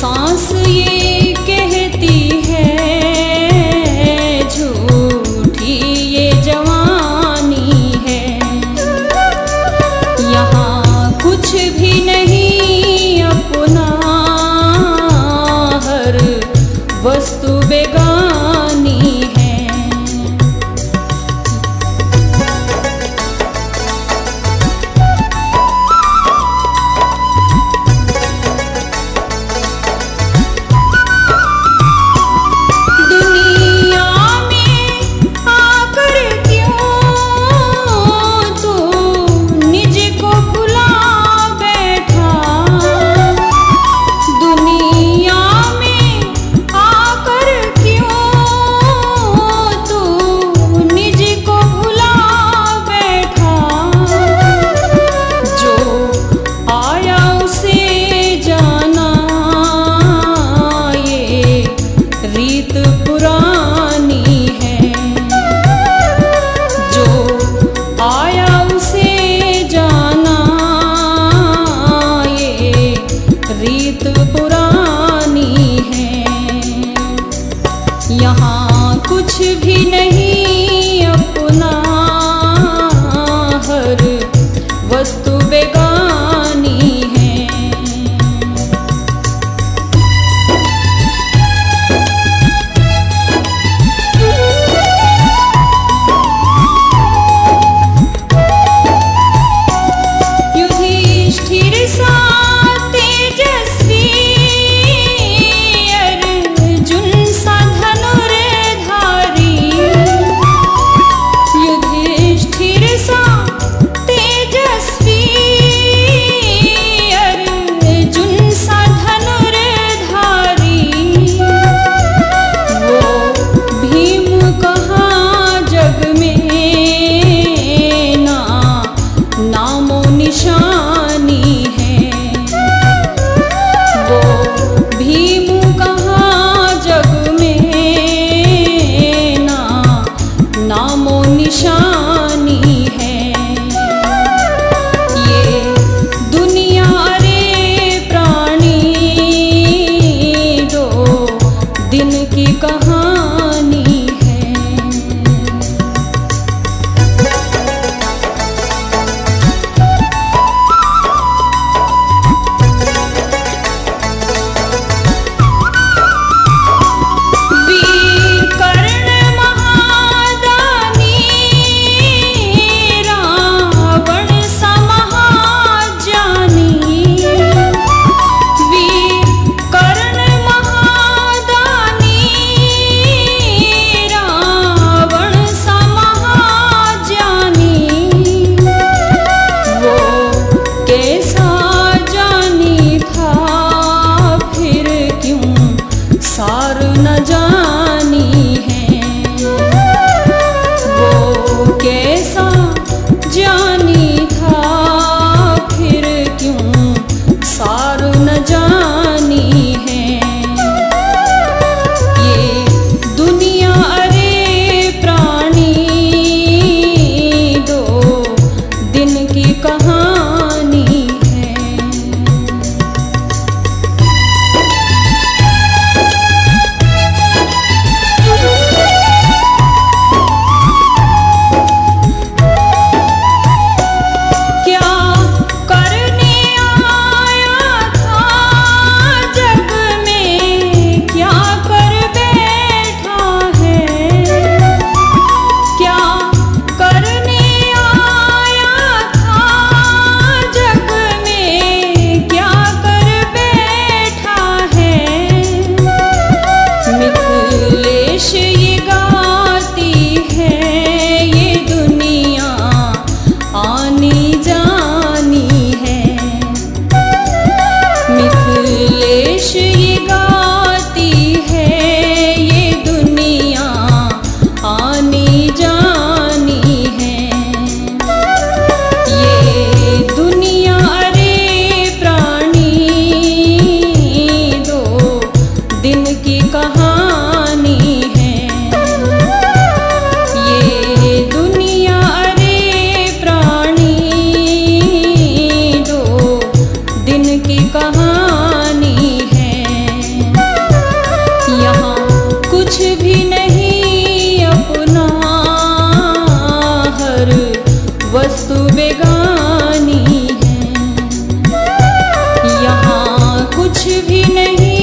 三十一 बेगान नहीं